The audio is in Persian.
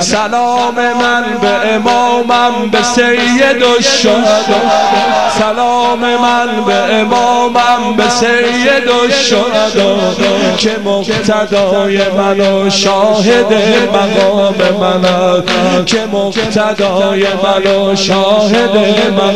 سلام من به امامم به سید و سلام من به امامم به سید و که مقتدای من و شاهد مقام من که مقتدای من و شاهد من